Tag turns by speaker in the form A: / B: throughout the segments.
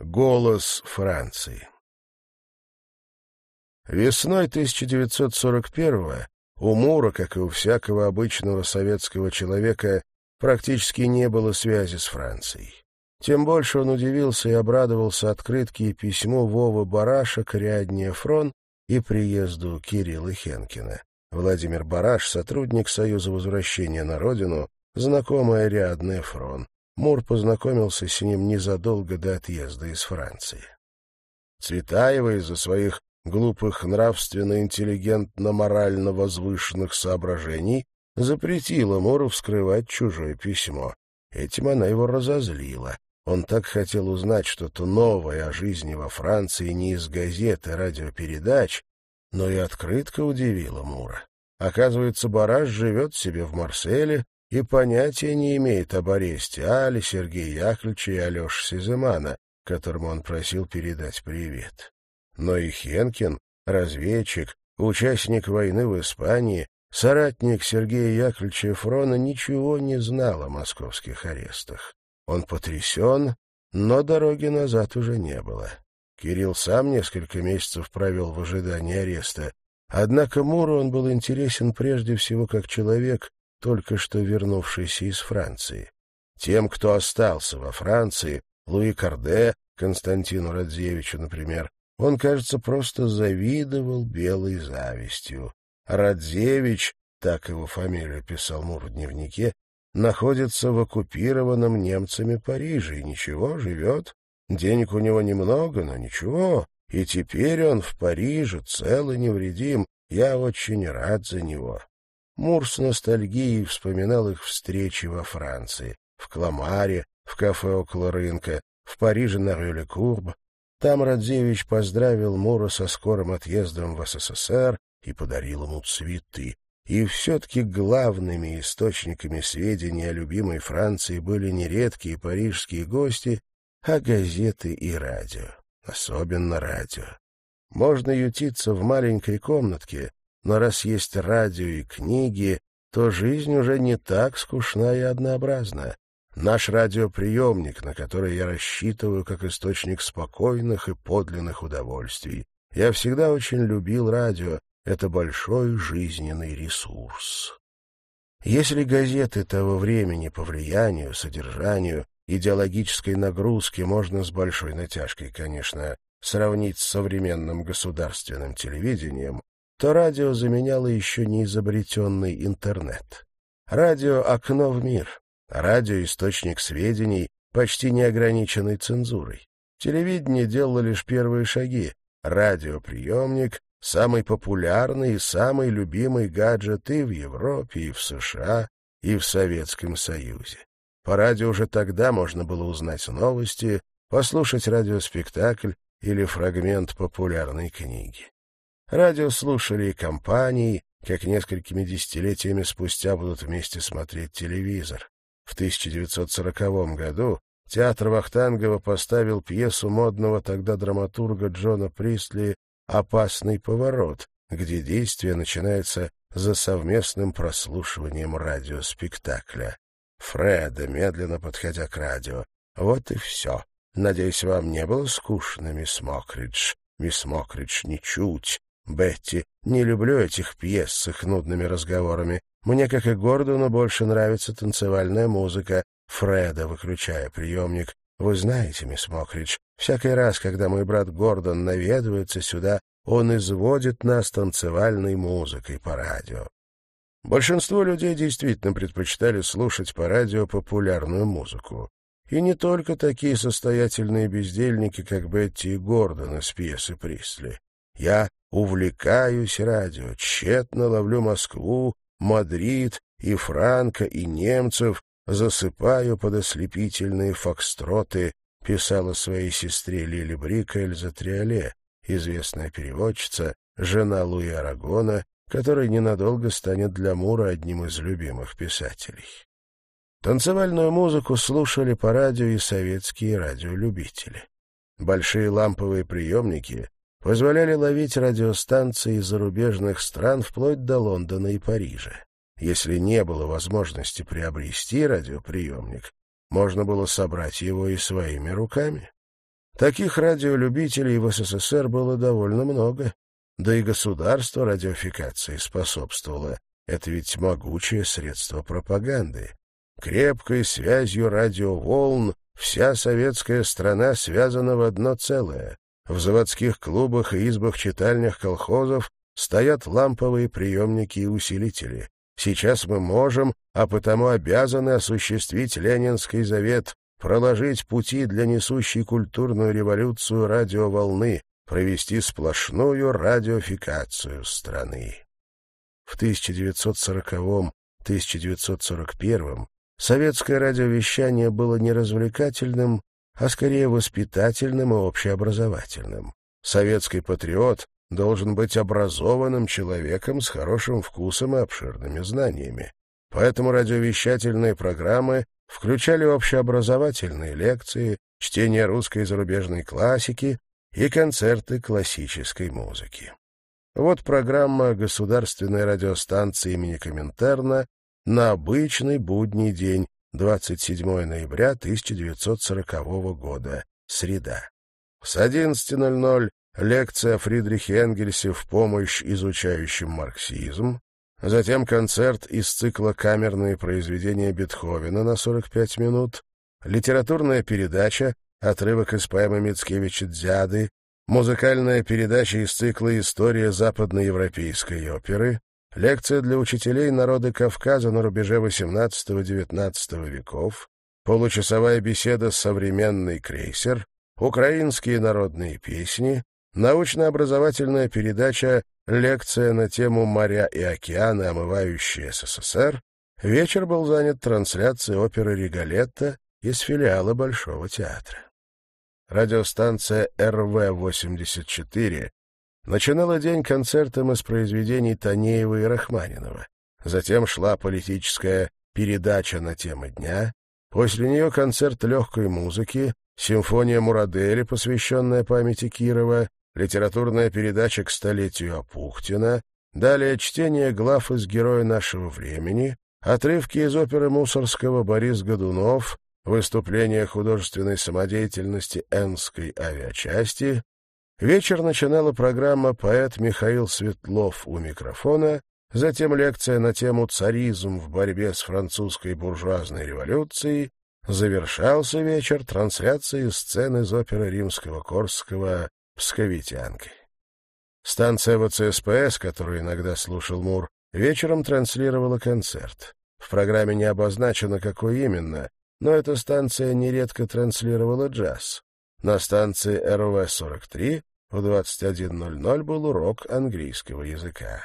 A: Голос Франции Весной 1941-го у Мура, как и у всякого обычного советского человека, практически не было связи с Францией. Тем больше он удивился и обрадовался открытке и письму Вовы Бараша к Риадне Фрон и приезду Кирилла Хенкина. Владимир Бараш, сотрудник Союза возвращения на родину, знакомый Ариадне Фрон. Мур познакомился с ним незадолго до отъезда из Франции. Цветаева из-за своих глупых нравственно-интеллигентно-морально возвышенных соображений запретила Муру вскрывать чужое письмо. Этим она его разозлила. Он так хотел узнать что-то новое о жизни во Франции не из газет и радиопередач, но и открытка удивила Мура. Оказывается, Бараш живет себе в Марселе и понятия не имеет об аресте Али, Сергея Яковлевича и Алеши Сиземана, которому он просил передать привет. Но и Хенкин, разведчик, участник войны в Испании, соратник Сергея Яковлевича Фрона ничего не знал о московских арестах. Он потрясен, но дороги назад уже не было. Кирилл сам несколько месяцев провел в ожидании ареста, однако Муру он был интересен прежде всего как человек, только что вернувшийся из Франции. Тем, кто остался во Франции, Луи Карде, Константину Радзевичу, например, он, кажется, просто завидовал белой завистью. Радзевич, так его фамилию писал Мур в дневнике, находится в оккупированном немцами Париже и ничего, живет. Денег у него немного, но ничего. И теперь он в Париже цел и невредим. Я очень рад за него. Мур с ностальгией вспоминал их встречи во Франции, в Кламаре, в кафе около рынка, в Париже на Рюле Курб. Там Радзевич поздравил Мура со скорым отъездом в СССР и подарил ему цветы. И все-таки главными источниками сведений о любимой Франции были не редкие парижские гости, а газеты и радио, особенно радио. Можно ютиться в маленькой комнатке, но раз есть радио и книги, то жизнь уже не так скучна и однообразна. Наш радиоприемник, на который я рассчитываю как источник спокойных и подлинных удовольствий. Я всегда очень любил радио, это большой жизненный ресурс. Если газеты того времени по влиянию, содержанию, идеологической нагрузке можно с большой натяжкой, конечно, сравнить с современным государственным телевидением, то радио заменяло еще не изобретенный интернет. Радио — окно в мир, радио — источник сведений, почти неограниченной цензурой. Телевидение делало лишь первые шаги, радиоприемник самый популярный и самый любимый гаджет и в Европе, и в США, и в Советском Союзе. По радио уже тогда можно было узнать новости, послушать радиоспектакль или фрагмент популярной книги. Радио слушали и компании, как несколькими десятилетиями спустя будут вместе смотреть телевизор. В 1940 году театр Вахтангова поставил пьесу модного тогда драматурга Джона Пристли опасный поворот, где действие начинается за совместным прослушиванием радиоспектакля. Фреда, медленно подходя к радио. Вот и все. Надеюсь, вам не было скучно, мисс Мокридж. Мисс Мокридж, ничуть. Бетти, не люблю этих пьес с их нудными разговорами. Мне, как и Гордону, больше нравится танцевальная музыка. Фреда, выключая приемник. Вы знаете, мисс Мокридж, всякий раз, когда мой брат Гордон наведывается сюда, он изводит нас танцевальной музыкой по радио. Большинство людей действительно предпочитали слушать по радио популярную музыку. И не только такие состоятельные бездельники, как Бетти и Гордон из пьесы Пристли. Я увлекаюсь радио, тщетно ловлю Москву, Мадрид и Франко, и немцев, засыпаю под ослепительные фокстроты, писала своей сестре Лили Брик Эльза Триоле, известная переводчица, жена Луи Арагона, который ненадолго станет для Мура одним из любимых писателей. Танцевальную музыку слушали по радио и советские радиолюбители. Большие ламповые приемники позволяли ловить радиостанции зарубежных стран вплоть до Лондона и Парижа. Если не было возможности приобрести радиоприемник, можно было собрать его и своими руками. Таких радиолюбителей в СССР было довольно много. Да и государство радиофикации способствовало. Это ведь могучее средство пропаганды. Крепкой связью радиоволн вся советская страна связана в одно целое. В заводских клубах и избах-читальнях колхозов стоят ламповые приемники и усилители. Сейчас мы можем, а потому обязаны осуществить Ленинский завет, проложить пути для несущей культурную революцию радиоволны, провести сплошную радиофикацию страны. В 1940-1941 советское радиовещание было не развлекательным, а скорее воспитательным и общеобразовательным. Советский патриот должен быть образованным человеком с хорошим вкусом и обширными знаниями. Поэтому радиовещательные программы включали общеобразовательные лекции, чтение русской и зарубежной классики и концерты классической музыки. Вот программа государственной радиостанции имени Коминтерна на обычный будний день, 27 ноября 1940 года, среда. С 11.00 лекция о Фридрихе Энгельсе в помощь изучающим марксизм, затем концерт из цикла «Камерные произведения Бетховена» на 45 минут, литературная передача, отрывок из поэмы Мицкевича «Дзяды», музыкальная передача из цикла «История западноевропейской оперы», лекция для учителей народа Кавказа на рубеже XVIII-XIX веков, получасовая беседа «Современный крейсер», украинские народные песни, научно-образовательная передача «Лекция на тему «Моря и океаны, омывающие СССР», вечер был занят трансляцией оперы «Риголетто» из филиала Большого театра. Радиостанция РВ-84 начинала день концертом из произведений Танеева и Рахманинова. Затем шла политическая передача на темы дня, после нее концерт легкой музыки, симфония Мурадели, посвященная памяти Кирова, литературная передача к столетию Апухтина, далее чтение глав из «Героя нашего времени», отрывки из оперы Мусорского «Борис Годунов», выступление художественной самодеятельности Энской авиачасти. Вечер начинала программа «Поэт Михаил Светлов» у микрофона, затем лекция на тему «Царизм в борьбе с французской буржуазной революцией», завершался вечер трансляцией сцены из оперы римского-корского псковитянкой. Станция ВЦСПС, которую иногда слушал Мур, вечером транслировала концерт. В программе не обозначено, какой именно, но эта станция нередко транслировала джаз. На станции РВ-43 в 21.00 был урок английского языка.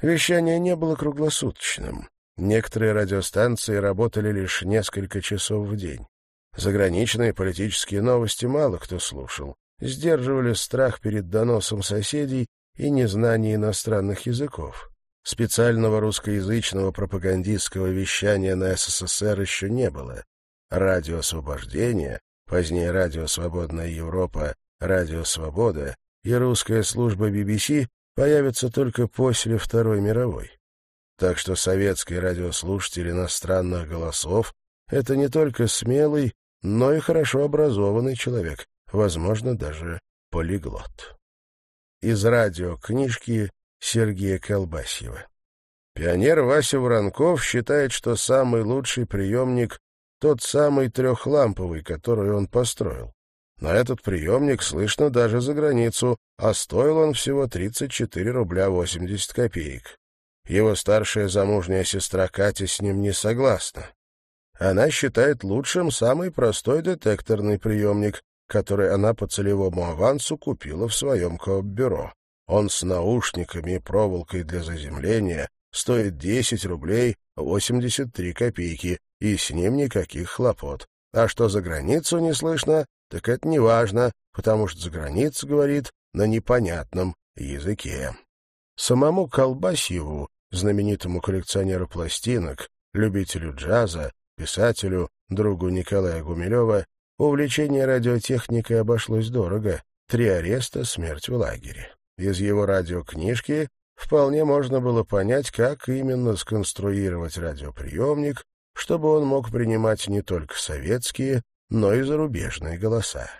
A: Вещание не было круглосуточным. Некоторые радиостанции работали лишь несколько часов в день. Заграничные политические новости мало кто слушал сдерживали страх перед доносом соседей и незнание иностранных языков. Специального русскоязычного пропагандистского вещания на СССР еще не было. Радио «Освобождение», позднее «Радио Свободная Европа», «Радио Свобода» и русская служба BBC появятся только после Второй мировой. Так что советский радиослушатель иностранных голосов — это не только смелый, но и хорошо образованный человек, возможно, даже полиглот. Из радиокнижки Сергея Колбасьева. Пионер Вася Воронков считает, что самый лучший приемник — тот самый трехламповый, который он построил. На этот приемник слышно даже за границу, а стоил он всего 34 рубля 80 копеек. Его старшая замужняя сестра Катя с ним не согласна. Она считает лучшим самый простой детекторный приемник, который она по целевому авансу купила в своем кооп-бюро. Он с наушниками и проволокой для заземления стоит 10 рублей 83 копейки, и с ним никаких хлопот. А что за границу не слышно, так это не важно, потому что за границу говорит на непонятном языке. Самому Колбасьеву, знаменитому коллекционеру пластинок, любителю джаза, писателю, другу Николая Гумилева, Увлечение радиотехникой обошлось дорого. Три ареста, смерть в лагере. Из его радиокнижки вполне можно было понять, как именно сконструировать радиоприемник, чтобы он мог принимать не только советские, но и зарубежные голоса.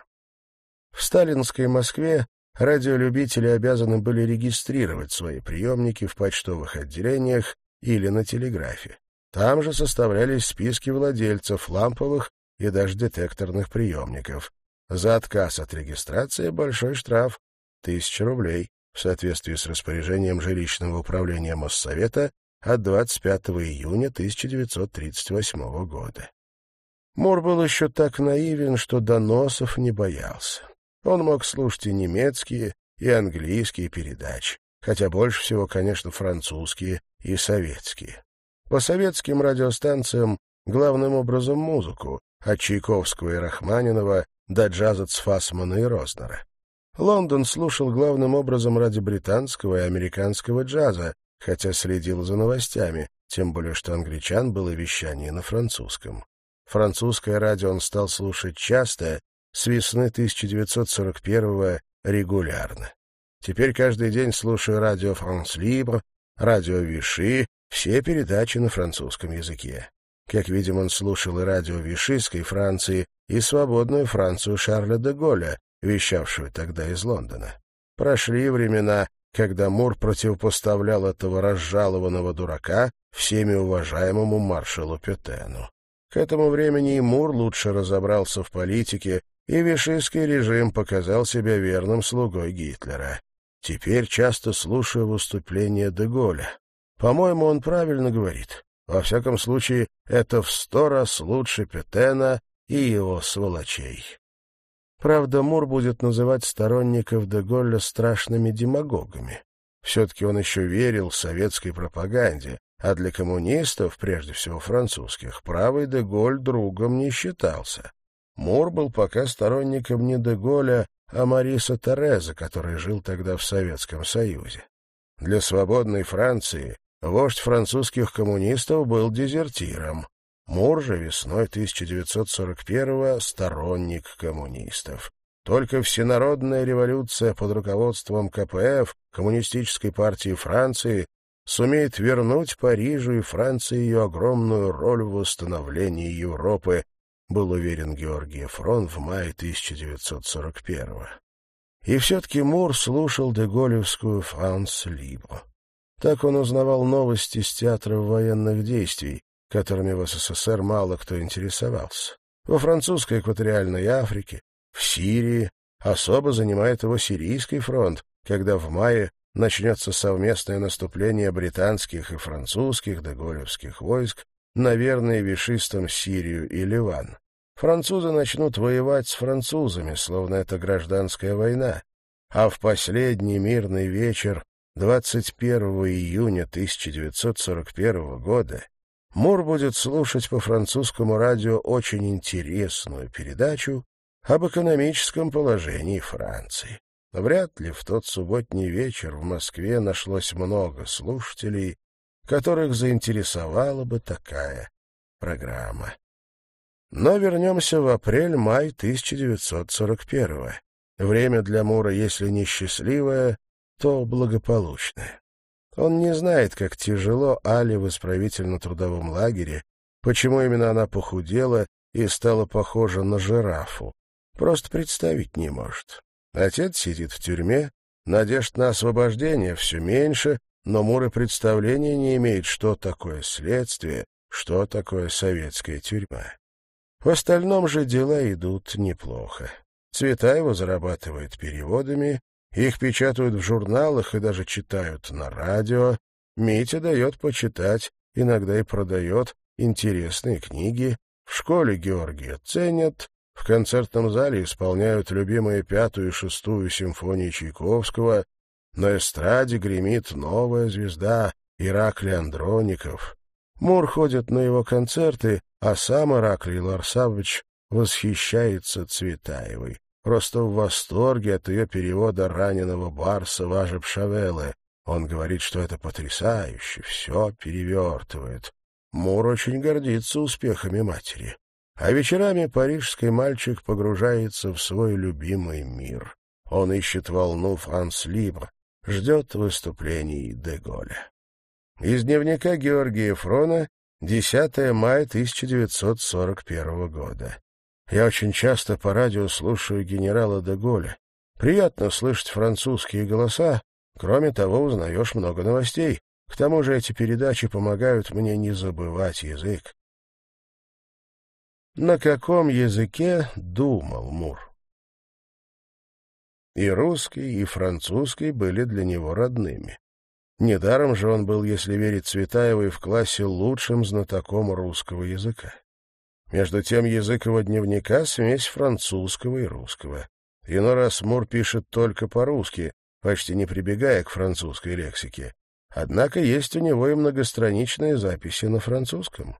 A: В сталинской Москве радиолюбители обязаны были регистрировать свои приемники в почтовых отделениях или на телеграфе. Там же составлялись списки владельцев ламповых и даже детекторных приемников. За отказ от регистрации большой штраф — тысяча рублей в соответствии с распоряжением жилищного управления Моссовета от 25 июня 1938 года. Мур был еще так наивен, что доносов не боялся. Он мог слушать и немецкие, и английские передачи, хотя больше всего, конечно, французские и советские. По советским радиостанциям главным образом музыку, от Чайковского и Рахманинова до джаза Цфасмана и Рознера. Лондон слушал главным образом ради британского и американского джаза, хотя следил за новостями, тем более что англичан было вещание на французском. Французское радио он стал слушать часто, с весны 1941-го регулярно. Теперь каждый день слушаю радио «Франс Либр», радио «Виши», все передачи на французском языке. Как видим, он слушал и радио Вишистской Франции, и свободную Францию Шарля де Голля, вещавшую тогда из Лондона. Прошли времена, когда Мур противопоставлял этого разжалованного дурака всеми уважаемому маршалу Петену. К этому времени и Мур лучше разобрался в политике, и вишистский режим показал себя верным слугой Гитлера. Теперь часто слушаю выступления Деголя. По-моему, он правильно говорит. Во всяком случае, это в сто раз лучше Петена и его сволочей. Правда, Мур будет называть сторонников Деголля страшными демагогами. Все-таки он еще верил советской пропаганде, а для коммунистов, прежде всего французских, правый Деголь другом не считался. Мур был пока сторонником не Деголя, а Мариса Тереза, который жил тогда в Советском Союзе. Для свободной Франции вождь французских коммунистов был дезертиром. Мур же весной 1941-го сторонник коммунистов. Только всенародная революция под руководством КПФ, Коммунистической партии Франции, сумеет вернуть Парижу и Франции ее огромную роль в восстановлении Европы, был уверен Георгий Фрон в мае 1941-го. И все-таки Мур слушал деголевскую «Франс Либо». Так он узнавал новости с театров военных действий, которыми в СССР мало кто интересовался. Во французской экваториальной Африке, в Сирии, особо занимает его Сирийский фронт, когда в мае начнется совместное наступление британских и французских деголевских войск на верные вишистам Сирию и Ливан. Французы начнут воевать с французами, словно это гражданская война. А в последний мирный вечер 21 июня 1941 года Мур будет слушать по французскому радио очень интересную передачу об экономическом положении Франции. Вряд ли в тот субботний вечер в Москве нашлось много слушателей, которых заинтересовала бы такая программа. Но вернемся в апрель-май 1941 Время для Мура, если не счастливое, то благополучное. Он не знает, как тяжело Али в исправительно-трудовом лагере, почему именно она похудела и стала похожа на жирафу. Просто представить не может. Отец сидит в тюрьме, надежд на освобождение все меньше, но Мур представления не имеет, что такое следствие, что такое советская тюрьма. В остальном же дела идут неплохо. Цветаева зарабатывает переводами, их печатают в журналах и даже читают на радио. Митя дает почитать, иногда и продает интересные книги. В школе Георгия ценят, в концертном зале исполняют любимые пятую и шестую симфонии Чайковского, на эстраде гремит новая звезда Ираклий Андроников. Мур ходит на его концерты, а сам Ираклий Ларсавович восхищается Цветаевой. Просто в восторге от ее перевода раненого барса Важеб Шавелы. Он говорит, что это потрясающе, все перевертывает. Мур очень гордится успехами матери. А вечерами парижский мальчик погружается в свой любимый мир. Он ищет волну Франс Либр, ждет выступлений Деголя. Из дневника Георгия Фрона 10 мая 1941 года. Я очень часто по радио слушаю генерала де Голля. Приятно слышать французские голоса. Кроме того, узнаешь много новостей. К тому же эти передачи помогают мне не забывать язык. На каком языке думал Мур? И русский, и французский были для него родными. Недаром же он был, если верить Цветаевой, в классе лучшим знатоком русского языка. Между тем язык его дневника — смесь французского и русского. Иной раз Мур пишет только по-русски, почти не прибегая к французской лексике. Однако есть у него и многостраничные записи на французском.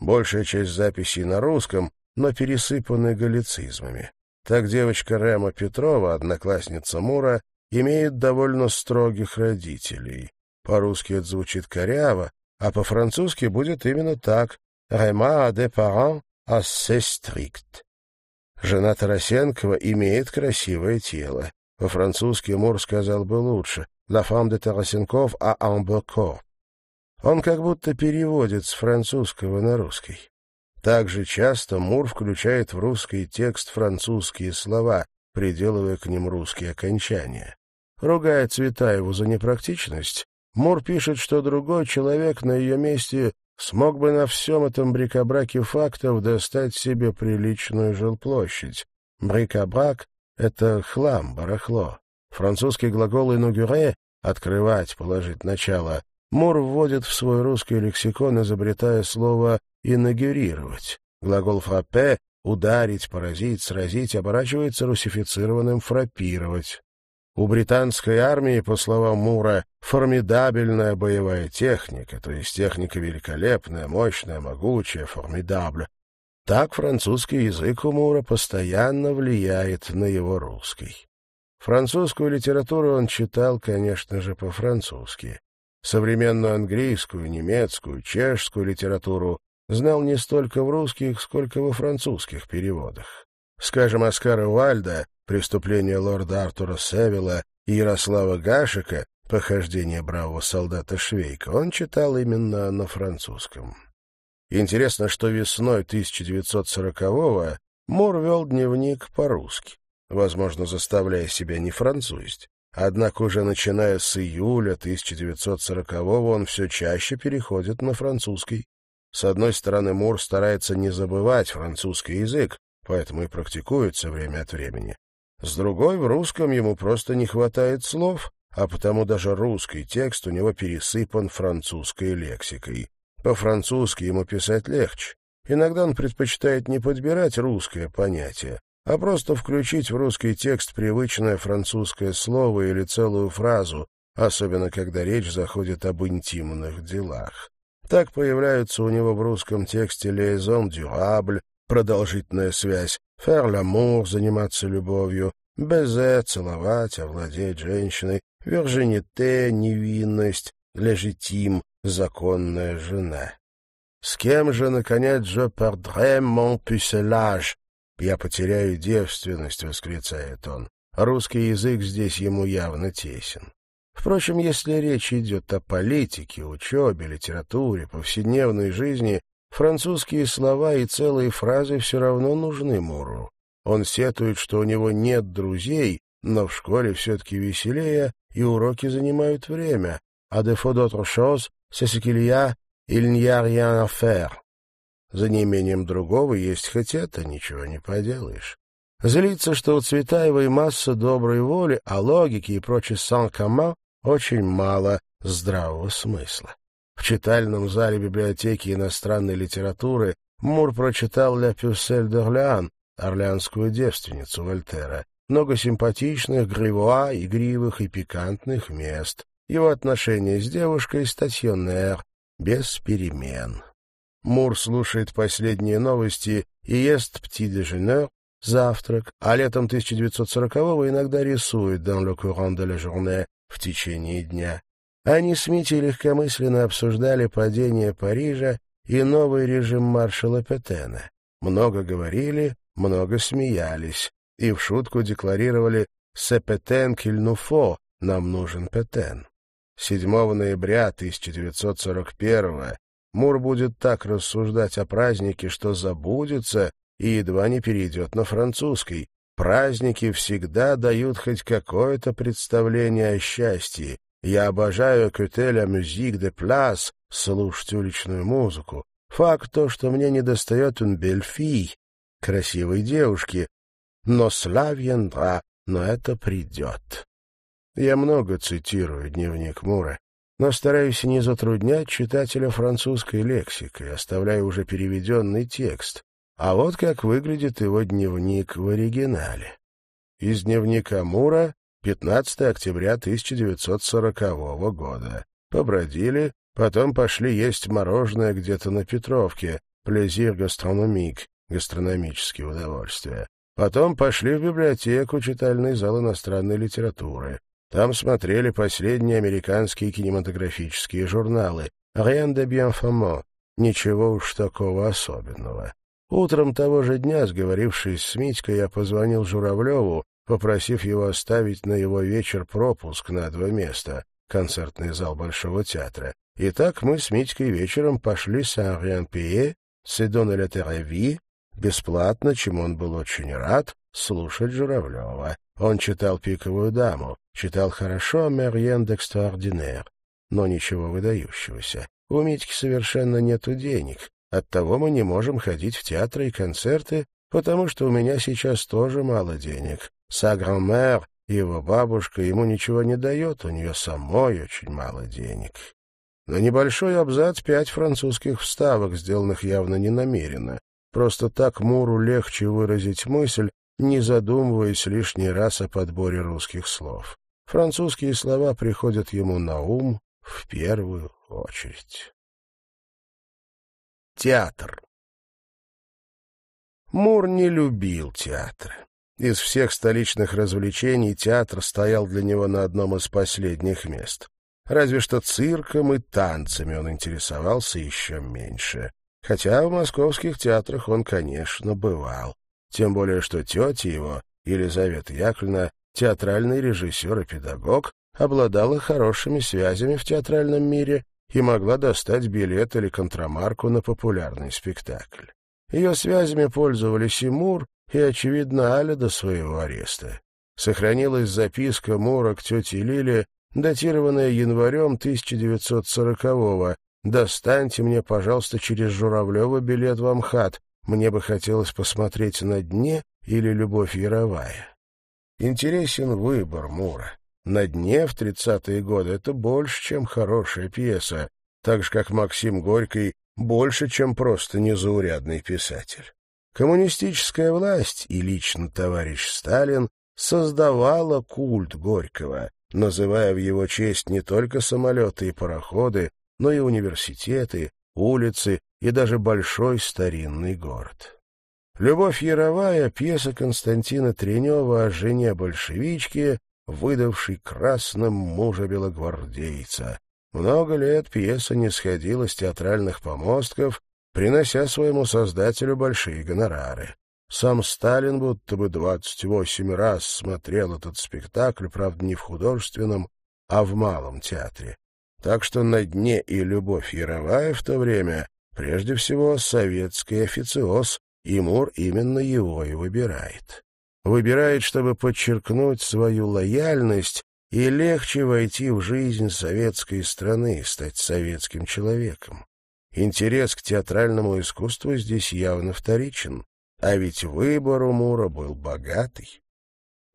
A: Большая часть записей на русском, но пересыпаны галлицизмами. Так девочка Рема Петрова, одноклассница Мура, имеет довольно строгих родителей. По-русски это звучит коряво, а по-французски будет именно так «Рема де парents assez strict». Жена Тарасенкова имеет красивое тело. По-французски Мур сказал бы лучше «La femme de Тарасенков a un beau corps». Он как будто переводит с французского на русский. Также часто Мур включает в русский текст французские слова, приделывая к ним русские окончания. Ругая Цветаеву за непрактичность, Мур пишет, что другой человек на ее месте смог бы на всем этом брикобраке фактов достать себе приличную жилплощадь. Брикобрак — это хлам, барахло. Французский глагол «инаугюре» — «открывать», «положить начало» Мур вводит в свой русский лексикон, изобретая слово «инаугурировать». Глагол «фраппе» — «ударить», «поразить», «сразить» оборачивается русифицированным «фраппировать». У британской армии, по словам Мура, формидабельная боевая техника, то есть техника великолепная, мощная, могучая, формидабль. Так французский язык у Мура постоянно влияет на его русский. Французскую литературу он читал, конечно же, по-французски. Современную английскую, немецкую, чешскую литературу знал не столько в русских, сколько во французских переводах. Скажем, Оскара Вальда «Преступление лорда Артура Севилла» и Ярослава Гашика «Похождение бравого солдата Швейка» он читал именно на французском. Интересно, что весной 1940-го Мур вел дневник по-русски, возможно, заставляя себя не французить. Однако уже начиная с июля 1940-го он все чаще переходит на французский. С одной стороны, Мур старается не забывать французский язык, поэтому и практикуется время от времени. С другой, в русском ему просто не хватает слов, а потому даже русский текст у него пересыпан французской лексикой. По-французски ему писать легче. Иногда он предпочитает не подбирать русское понятие, а просто включить в русский текст привычное французское слово или целую фразу, особенно когда речь заходит об интимных делах. Так появляются у него в русском тексте «liaison durable», продолжительная связь, «faire l'amour» — заниматься любовью, «baiser» — целовать, овладеть женщиной, «virginité» — невинность, «légitime» — законная жена. С кем же, наконец, «je perdrai mon pucelage» «Я потеряю девственность», — восклицает он. Русский язык здесь ему явно тесен. Впрочем, если речь идет о политике, учебе, литературе, повседневной жизни, Французские слова и целые фразы все равно нужны Муру. Он сетует, что у него нет друзей, но в школе все-таки веселее, и уроки занимают время. А défaut d'autre chose, c'est ce qu'il y a, il n'y a rien à faire. За неимением другого есть хоть это, ничего не поделаешь. Злится, что у Цветаевой масса доброй воли, а логики и прочей сан-кама очень мало здравого смысла. В читальном зале библиотеки иностранной литературы Мур прочитал «Ля Пюссель d'Орлеан», «Орлеанскую девственницу» Вольтера, много симпатичных, гривуа, игривых и пикантных мест. Его отношения с девушкой стационер, без перемен. Мур слушает последние новости и ест пти-деженер, завтрак, а летом 1940-го иногда рисует «dans le courant de la journée» в течение дня. Они с Митей легкомысленно обсуждали падение Парижа и новый режим маршала Петена. Много говорили, много смеялись и в шутку декларировали «Се Петен кильнуфо» — «Нам нужен Петен». 7 ноября 1941 Мур будет так рассуждать о празднике, что забудется и едва не перейдет на французский. Праздники всегда дают хоть какое-то представление о счастье. Я обожаю «Кютеля мюзик де пляс» — слушать уличную музыку. Факт то, что мне недостает «un бельфи» — красивой девушки. Но славьендра, но это придет. Я много цитирую дневник Мура, но стараюсь не затруднять читателя французской лексикой, оставляя уже переведенный текст. А вот как выглядит его дневник в оригинале. Из дневника Мура 15 октября 1940 года. Побродили, потом пошли есть мороженое где-то на Петровке, плезир гастрономик, гастрономические удовольствия. Потом пошли в библиотеку, читальный зал иностранной литературы. Там смотрели последние американские кинематографические журналы. «Rien de bien fameux», ничего уж такого особенного. Утром того же дня, сговорившись с Митькой, я позвонил Журавлеву, попросив его оставить на его вечер пропуск на два места, концертный зал Большого театра. И так мы с Митькой вечером пошли Сан-Риан-Пие, Седон ля Тереви, бесплатно, чему он был очень рад, слушать Журавлева. Он читал «Пиковую даму», читал хорошо «Мерьен d'Extraordinaire», но ничего выдающегося. У Митьки совершенно нету денег, Оттого мы не можем ходить в театры и концерты, потому что у меня сейчас тоже мало денег. Са-гран-мэр, его бабушка, ему ничего не дает, у нее самой очень мало денег. На небольшой абзац пять французских вставок, сделанных явно ненамеренно. Просто так Муру легче выразить мысль, не задумываясь лишний раз о подборе русских слов. Французские слова приходят ему на ум в первую очередь. Театр. Мур не любил театр. Из всех столичных развлечений театр стоял для него на одном из последних мест. Разве что цирком и танцами он интересовался еще меньше. Хотя в московских театрах он, конечно, бывал. Тем более, что тетя его, Елизавета Яковлевна, театральный режиссер и педагог, обладала хорошими связями в театральном мире и могла достать билет или контрамарку на популярный спектакль. Ее связями пользовались и Мур, и, очевидно, Аля до своего ареста. Сохранилась записка Мура к тете Лиле, датированная январем 1940-го. «Достаньте мне, пожалуйста, через Журавлева билет в Амхат. Мне бы хотелось посмотреть на дне или «Любовь Яровая». Интересен выбор Мура. На дне в тридцатые годы это больше, чем хорошая пьеса, так же, как Максим Горький больше, чем просто незаурядный писатель. Коммунистическая власть и лично товарищ Сталин создавала культ Горького, называя в его честь не только самолеты и пароходы, но и университеты, улицы и даже большой старинный город. «Любовь Яровая» — пьеса Константина Тренева о жене большевички, выдавший красным мужа белогвардейца. Много лет пьеса не сходила с театральных помостков, принося своему создателю большие гонорары. Сам Сталин будто бы двадцать восемь раз смотрел этот спектакль, правда, не в художественном, а в малом театре. Так что на дне и любовь Яровая в то время прежде всего советский официоз, и Мур именно его и выбирает выбирает, чтобы подчеркнуть свою лояльность и легче войти в жизнь советской страны, стать советским человеком. Интерес к театральному искусству здесь явно вторичен, а ведь выбор у Мура был богатый.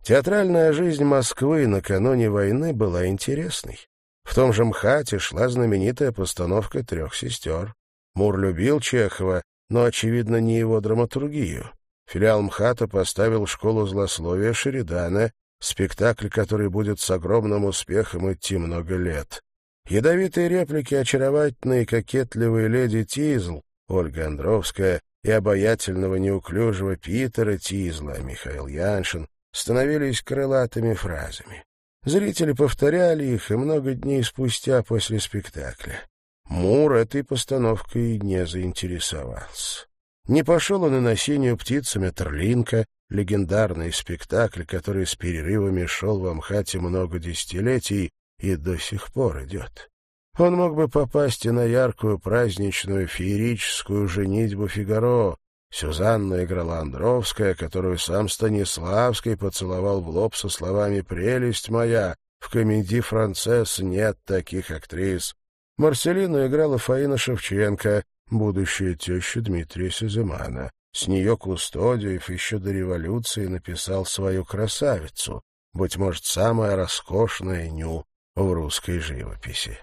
A: Театральная жизнь Москвы накануне войны была интересной. В том же МХАТе шла знаменитая постановка «Трех сестер». Мур любил Чехова, но, очевидно, не его драматургию. Филиал МХАТа поставил школу злословия Шеридана, спектакль, который будет с огромным успехом идти много лет. Ядовитые реплики очаровательной кокетливой леди Тизл, Ольга Андровская, и обаятельного неуклюжего Питера Тизла, Михаил Яншин, становились крылатыми фразами. Зрители повторяли их и много дней спустя после спектакля. Мур этой постановкой не заинтересовался. Не пошел он и на синюю птицу Метерлинка, легендарный спектакль, который с перерывами шел в Амхате много десятилетий и до сих пор идет. Он мог бы попасть и на яркую праздничную феерическую женитьбу Фигаро, Сюзанну играла Андровская, которую сам Станиславский поцеловал в лоб со словами «Прелесть моя, в комедии «Францесс» нет таких актрис». Марселину играла Фаина Шевченко, будущая теща Дмитрия Сюземана. С нее Кустодиев еще до революции написал свою красавицу, быть может, самая роскошная ню в русской живописи.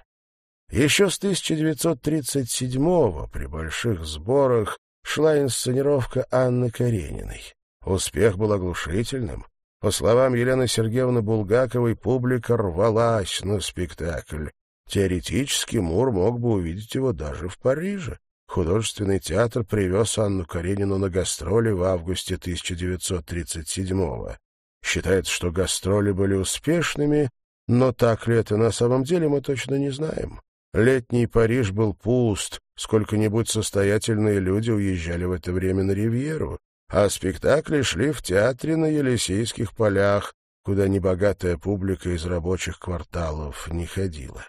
A: Еще с 1937-го при больших сборах шла инсценировка Анны Карениной. Успех был оглушительным. По словам Елены Сергеевны Булгаковой, публика рвалась на спектакль. Теоретически Мур мог бы увидеть его даже в Париже. Художественный театр привез Анну Каренину на гастроли в августе 1937-го. Считается, что гастроли были успешными, но так ли это на самом деле, мы точно не знаем. Летний Париж был пуст, сколько-нибудь состоятельные люди уезжали в это время на Ривьеру, а спектакли шли в театре на Елисейских полях, куда небогатая публика из рабочих кварталов не ходила.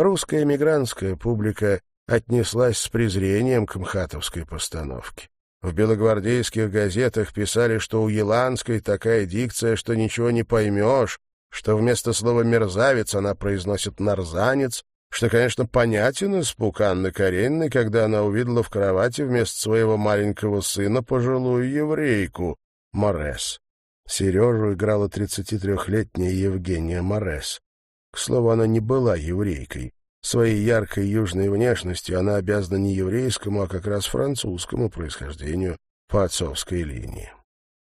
A: Русская эмигрантская публика отнеслась с презрением к мхатовской постановке. В белогвардейских газетах писали, что у Еланской такая дикция, что ничего не поймешь, что вместо слова «мерзавец» она произносит «нарзанец», что, конечно, понятен испуг Анны Карениной, когда она увидела в кровати вместо своего маленького сына пожилую еврейку Морес. Сережу играла 33-летняя Евгения Морес. К слову, она не была еврейкой. Своей яркой южной внешностью она обязана не еврейскому, а как раз французскому происхождению по отцовской линии.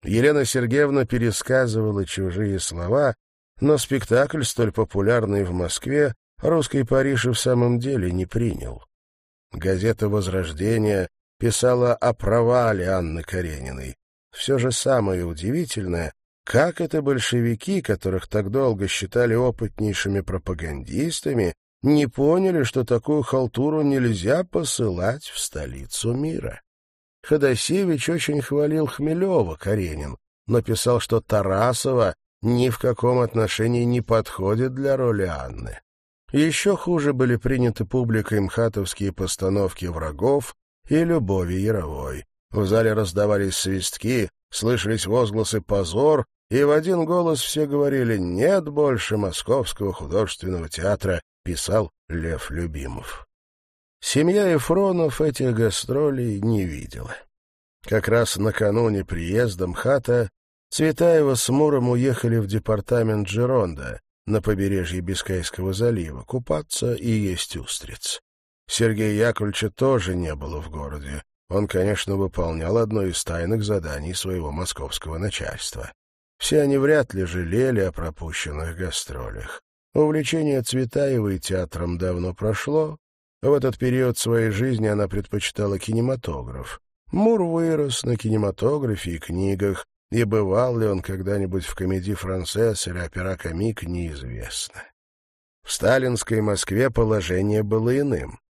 A: Елена Сергеевна пересказывала чужие слова, но спектакль, столь популярный в Москве, русский Париж и в самом деле не принял. Газета «Возрождение» писала о провале Анны Карениной. Все же самое удивительное, как это большевики, которых так долго считали опытнейшими пропагандистами, не поняли, что такую халтуру нельзя посылать в столицу мира. Ходосевич очень хвалил Хмелева, Каренин, но писал, что Тарасова ни в каком отношении не подходит для роли Анны. Еще хуже были приняты публикой мхатовские постановки врагов и любови Яровой. В зале раздавались свистки, слышались возгласы «позор», и в один голос все говорили «нет больше Московского художественного театра», писал Лев Любимов. Семья Ефронов этих гастролей не видела. Как раз накануне приезда МХАТа Цветаева с Муром уехали в департамент Джеронда на побережье Бискайского залива купаться и есть устриц. Сергея Яковлевича тоже не было в городе. Он, конечно, выполнял одно из тайных заданий своего московского начальства. Все они вряд ли жалели о пропущенных гастролях. Увлечение Цветаевой театром давно прошло. В этот период своей жизни она предпочитала кинематограф. Мур вырос на кинематографе и книгах, и бывал ли он когда-нибудь в комедии «Францесс» или «Опера-комик» неизвестно. В сталинской Москве положение было иным.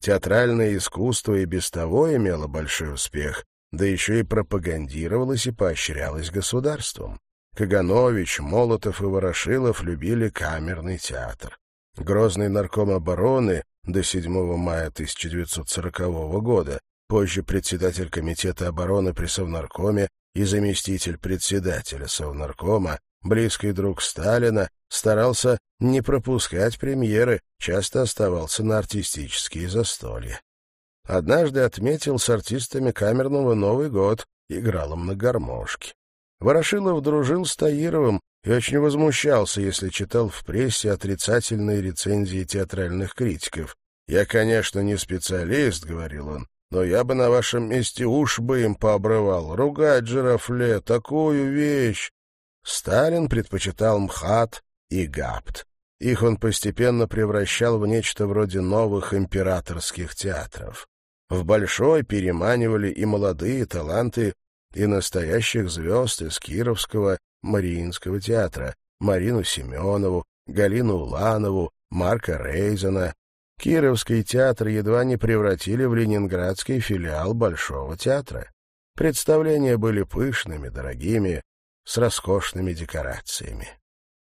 A: Театральное искусство и без того имело большой успех, да еще и пропагандировалось и поощрялось государством. Каганович, Молотов и Ворошилов любили камерный театр. Грозный нарком обороны до 7 мая 1940 года, позже председатель Комитета обороны при Совнаркоме и заместитель председателя Совнаркома, близкий друг Сталина, старался не пропускать премьеры, часто оставался на артистические застолья. Однажды отметил с артистами камерного Новый год, играл им на гармошке. Ворошилов дружил с Таировым и очень возмущался, если читал в прессе отрицательные рецензии театральных критиков. «Я, конечно, не специалист», — говорил он, «но я бы на вашем месте уж бы им пообрывал. Ругать жирафле — такую вещь!» Сталин предпочитал МХАТ и ГАПТ. Их он постепенно превращал в нечто вроде новых императорских театров. В Большой переманивали и молодые таланты и настоящих звезд из Кировского Мариинского театра, Марину Семенову, Галину Уланову, Марка Рейзена. Кировский театр едва не превратили в ленинградский филиал Большого театра. Представления были пышными, дорогими, с роскошными декорациями.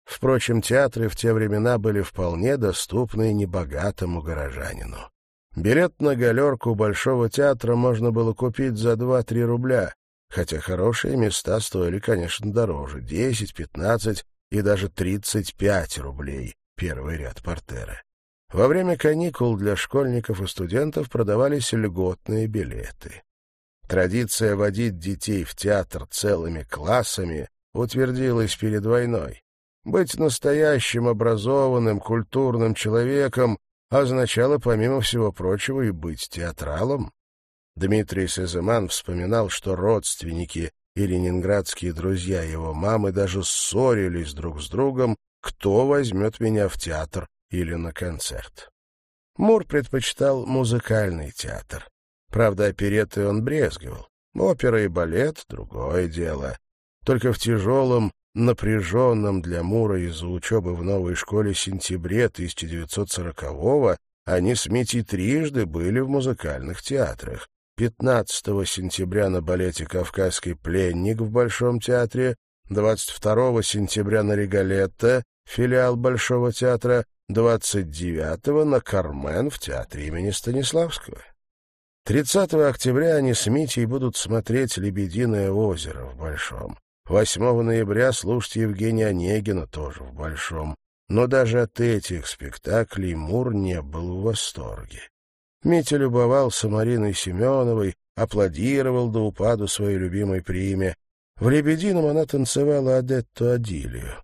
A: Впрочем, театры в те времена были вполне доступны небогатому горожанину. Билет на галерку Большого театра можно было купить за 2-3 рубля, хотя хорошие места стоили, конечно, дороже — 10, 15 и даже 35 рублей первый ряд портера. Во время каникул для школьников и студентов продавались льготные билеты. Традиция водить детей в театр целыми классами утвердилась перед войной. Быть настоящим образованным, культурным человеком означало, помимо всего прочего, и быть театралом. Дмитрий Сеземан вспоминал, что родственники и ленинградские друзья его мамы даже ссорились друг с другом, кто возьмет меня в театр или на концерт. Мур предпочитал музыкальный театр. Правда, опереты он брезговал. Опера и балет — другое дело. Только в тяжелом, напряженном для Мура из-за учебы в новой школе сентябре 1940-го они с Митей трижды были в музыкальных театрах. 15 сентября на балете «Кавказский пленник» в Большом театре, 22 сентября на «Регалетто», филиал Большого театра, 29 на «Кармен» в театре имени Станиславского. 30 октября они с Митей будут смотреть «Лебединое озеро» в Большом. 8 ноября слушать Евгения Онегина тоже в Большом. Но даже от этих спектаклей Мур не был в восторге. Митя любовался Мариной Семеновой, аплодировал до упаду своей любимой приме. В «Лебедином» она танцевала Адетту Адилию.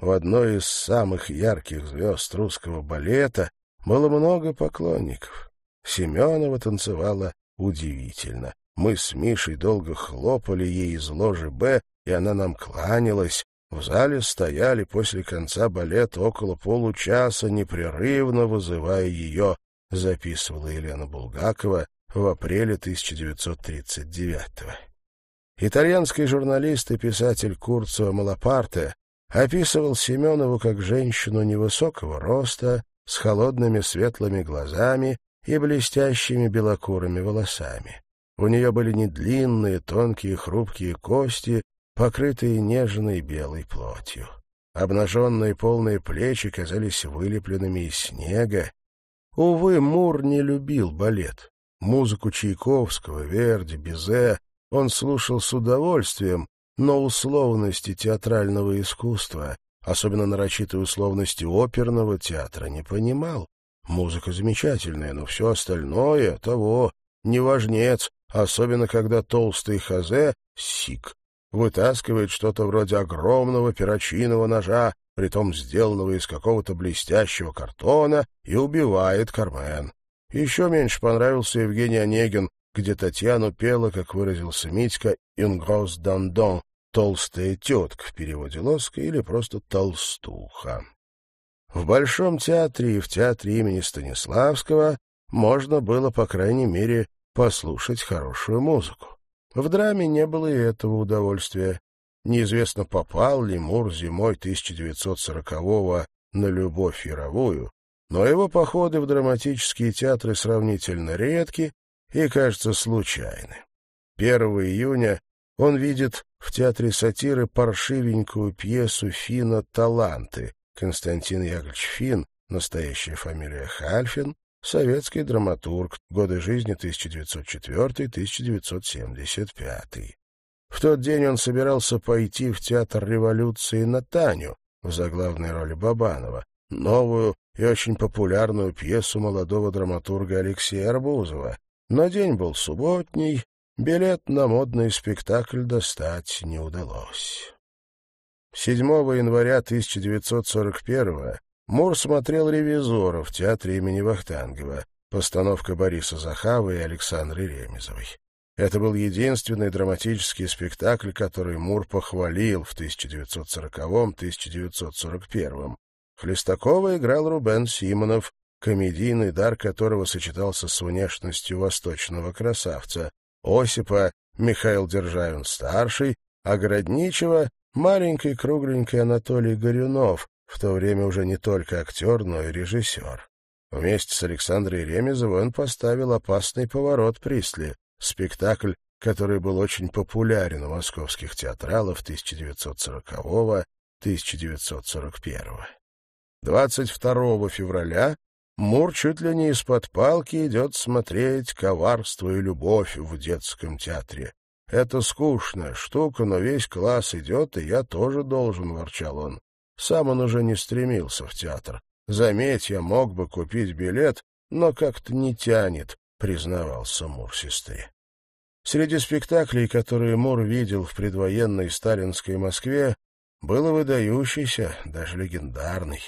A: В одной из самых ярких звезд русского балета было много поклонников. Семенова танцевала удивительно. Мы с Мишей долго хлопали ей из ложи «Б», и она нам кланялась. В зале стояли после конца балета около получаса, непрерывно вызывая ее записывала Елена Булгакова в апреле 1939-го. Итальянский журналист и писатель Курцо Малапарте описывал Семенову как женщину невысокого роста, с холодными светлыми глазами и блестящими белокурыми волосами. У нее были недлинные, тонкие, хрупкие кости, покрытые нежной белой плотью. Обнаженные полные плечи казались вылепленными из снега, Увы, Мур не любил балет. Музыку Чайковского, Верди, Бизе он слушал с удовольствием, но условности театрального искусства, особенно нарочитые условности оперного театра, не понимал. Музыка замечательная, но все остальное того не важнец, особенно когда толстый хазе, сик, вытаскивает что-то вроде огромного перочинного ножа притом сделанного из какого-то блестящего картона, и убивает Кармен. Еще меньше понравился Евгений Онегин, где Татьяну пела, как выразился Митька, «Ингрос дандон» — «толстая тетка» в переводе Лоска или просто «толстуха». В Большом театре и в театре имени Станиславского можно было, по крайней мере, послушать хорошую музыку. В драме не было и этого удовольствия. Неизвестно, попал ли Мур зимой 1940-го на любовь яровую, но его походы в драматические театры сравнительно редки и, кажется, случайны. 1 июня он видит в театре сатиры паршивенькую пьесу Фина «Таланты». Константин Яковлевич Фин, настоящая фамилия Хальфин, советский драматург, годы жизни 1904-1975. В тот день он собирался пойти в Театр революции на Таню в заглавной роли Бабанова, новую и очень популярную пьесу молодого драматурга Алексея Арбузова. Но день был субботний, билет на модный спектакль достать не удалось. 7 января 1941 Мур смотрел «Ревизора» в театре имени Вахтангова, постановка Бориса Захава и Александры Ремезовой. Это был единственный драматический спектакль, который Мур похвалил в 1940-1941. Хлестакова играл Рубен Симонов, комедийный дар которого сочетался с внешностью восточного красавца. Осипа Михаил Державин-старший, а Городничего — маленький кругленький Анатолий Горюнов, в то время уже не только актер, но и режиссер. Вместе с Александрой Ремезовой он поставил «Опасный поворот Присли», спектакль, который был очень популярен у московских театралов 1940-1941. 22 февраля Мур чуть ли не из-под палки идет смотреть коварство и любовь в детском театре. Это скучная штука, но весь класс идет, и я тоже должен, — ворчал он. Сам он уже не стремился в театр. Заметь, я мог бы купить билет, но как-то не тянет, — признавался Мур сестре. Среди спектаклей, которые Мур видел в предвоенной сталинской Москве, было выдающийся, даже легендарный.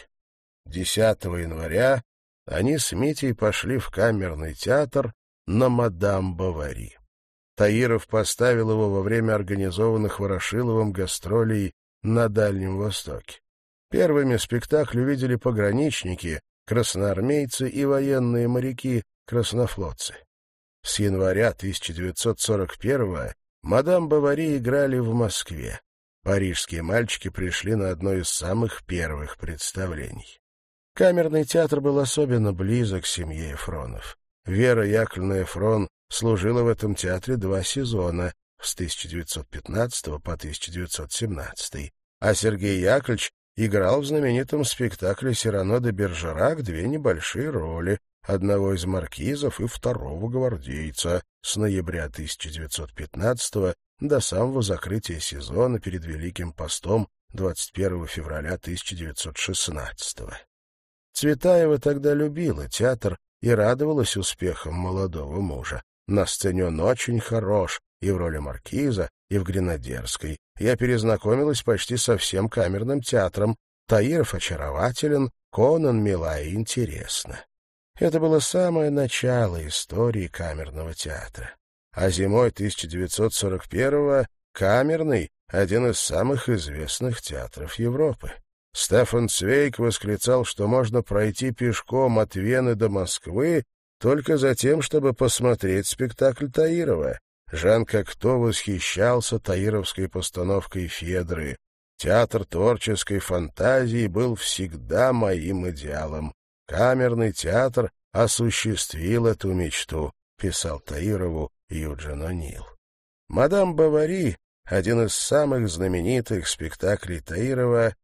A: 10 января они с Митей пошли в камерный театр на «Мадам Бавари». Таиров поставил его во время организованных Ворошиловым гастролей на Дальнем Востоке. Первыми спектакль увидели пограничники, красноармейцы и военные моряки, краснофлотцы. С января 1941-го «Мадам Бавари» играли в Москве. Парижские мальчики пришли на одно из самых первых представлений. Камерный театр был особенно близок к семье Эфронов. Вера Яковлевна Эфрон служила в этом театре два сезона с 1915 по 1917, а Сергей Яковлевич играл в знаменитом спектакле «Сирано де Бержерак» две небольшие роли, одного из маркизов и второго гвардейца с ноября 1915 до самого закрытия сезона перед Великим постом 21 февраля 1916 -го. Цветаева тогда любила театр и радовалась успехам молодого мужа. На сцене он очень хорош, и в роли маркиза, и в гренадерской. Я перезнакомилась почти со всем камерным театром. Таиров очарователен, Конан мила и интересна. Это было самое начало истории камерного театра. А зимой 1941-го камерный — один из самых известных театров Европы. Стефан Цвейк восклицал, что можно пройти пешком от Вены до Москвы только за тем, чтобы посмотреть спектакль Таирова. Жан Кокто восхищался таировской постановкой Федры. Театр творческой фантазии был всегда моим идеалом. Камерный театр осуществил эту мечту, писал Таирову Юджин О'Нил. «Мадам Бавари» — один из самых знаменитых спектаклей Таирова,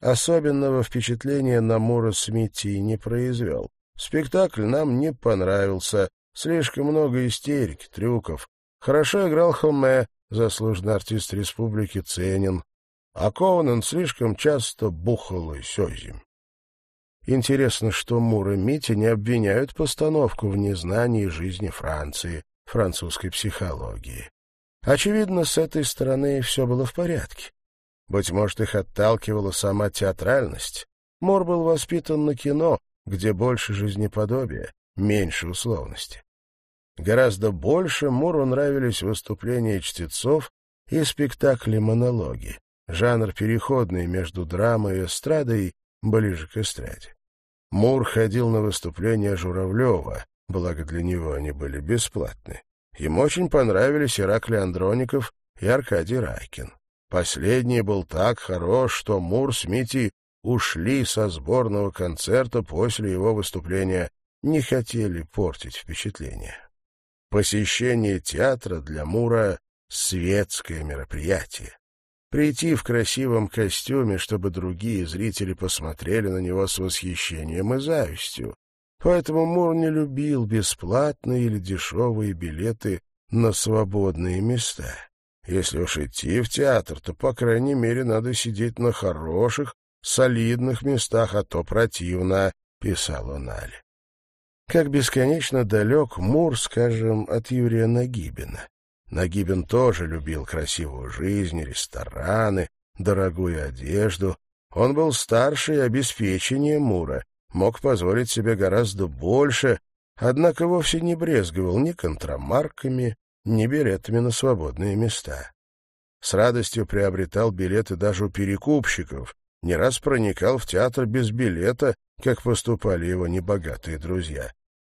A: Особенного впечатления на Мура Смити не произвел. Спектакль нам не понравился. Слишком много истерики, трюков. Хорошо играл Хоме, заслуженный артист республики, ценен. А Коунен слишком часто бухал и сёзим. Интересно, что Мур и Митя не обвиняют постановку в незнании жизни Франции, французской психологии. Очевидно, с этой стороны все было в порядке. Быть может, их отталкивала сама театральность. Мор был воспитан на кино, где больше жизнеподобия, меньше условности. Гораздо больше Муру нравились выступления чтецов и спектакли-монологи, жанр переходный между драмой и эстрадой, ближе к эстраде. Мур ходил на выступления Журавлева, благо для него они были бесплатны. Ему очень понравились Ираклий Андроников и Аркадий Райкин. Последний был так хорош, что Мур с Мити ушли со сборного концерта после его выступления, не хотели портить впечатление. Посещение театра для Мура — светское мероприятие. Прийти в красивом костюме, чтобы другие зрители посмотрели на него с восхищением и завистью. Поэтому Мур не любил бесплатные или дешевые билеты на свободные места. Если уж идти в театр, то, по крайней мере, надо сидеть на хороших, солидных местах, а то противно, — писал он Але. Как бесконечно далек Мур, скажем, от Юрия Нагибина. Нагибин тоже любил красивую жизнь, рестораны, дорогую одежду. Он был старше и обеспеченнее Мура, мог позволить себе гораздо больше, однако вовсе не брезговал ни контрамарками, ни билетами на свободные места. С радостью приобретал билеты даже у перекупщиков, не раз проникал в театр без билета, как поступали его небогатые друзья.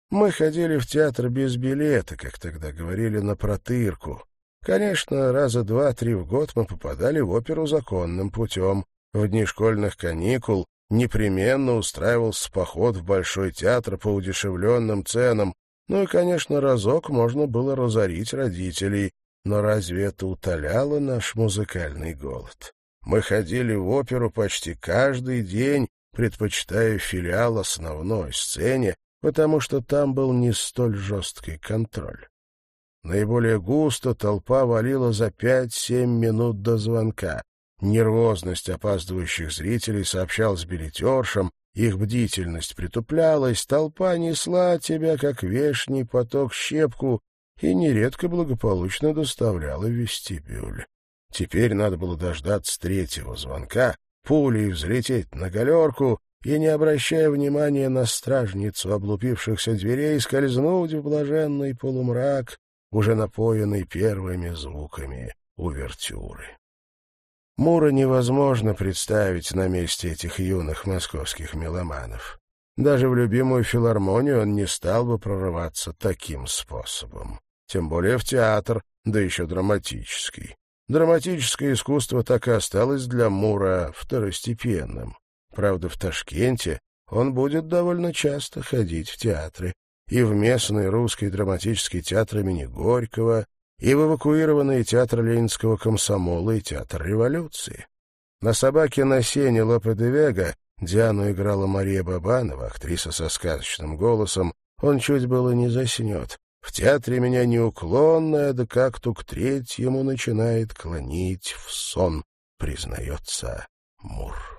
A: Мы ходили в театр без билета, как тогда говорили, на протырку. Конечно, раза два-три в год мы попадали в оперу законным путем. В дни школьных каникул непременно устраивался поход в Большой театр по удешевленным ценам, ну и, конечно, разок можно было разорить родителей, но разве это утоляло наш музыкальный голод? Мы ходили в оперу почти каждый день, предпочитая филиал основной сцене, потому что там был не столь жесткий контроль. Наиболее густо толпа валила за пять-семь минут до звонка. Нервозность опаздывающих зрителей сообщалась билетершам, их бдительность притуплялась, толпа несла тебя, как вешний поток, щепку и нередко благополучно доставляла в вестибюль. Теперь надо было дождаться третьего звонка, пулей взлететь на галерку и, не обращая внимания на стражницу облупившихся дверей, скользнуть в блаженный полумрак, уже напоенный первыми звуками увертюры. Мура невозможно представить на месте этих юных московских меломанов. Даже в любимую филармонию он не стал бы прорываться таким способом. Тем более в театр, да еще драматический. Драматическое искусство так и осталось для Мура второстепенным. Правда, в Ташкенте он будет довольно часто ходить в театры. И в местный русский драматический театр имени Горького, и в эвакуированный театр Ленинского комсомола и театр революции. На «Собаке на сене» Лопе де Вега Диану играла Мария Бабанова, актриса со сказочным голосом, он чуть было не заснет. В театре меня неуклонно, да как-то к третьему начинает клонить в сон, признается Мур.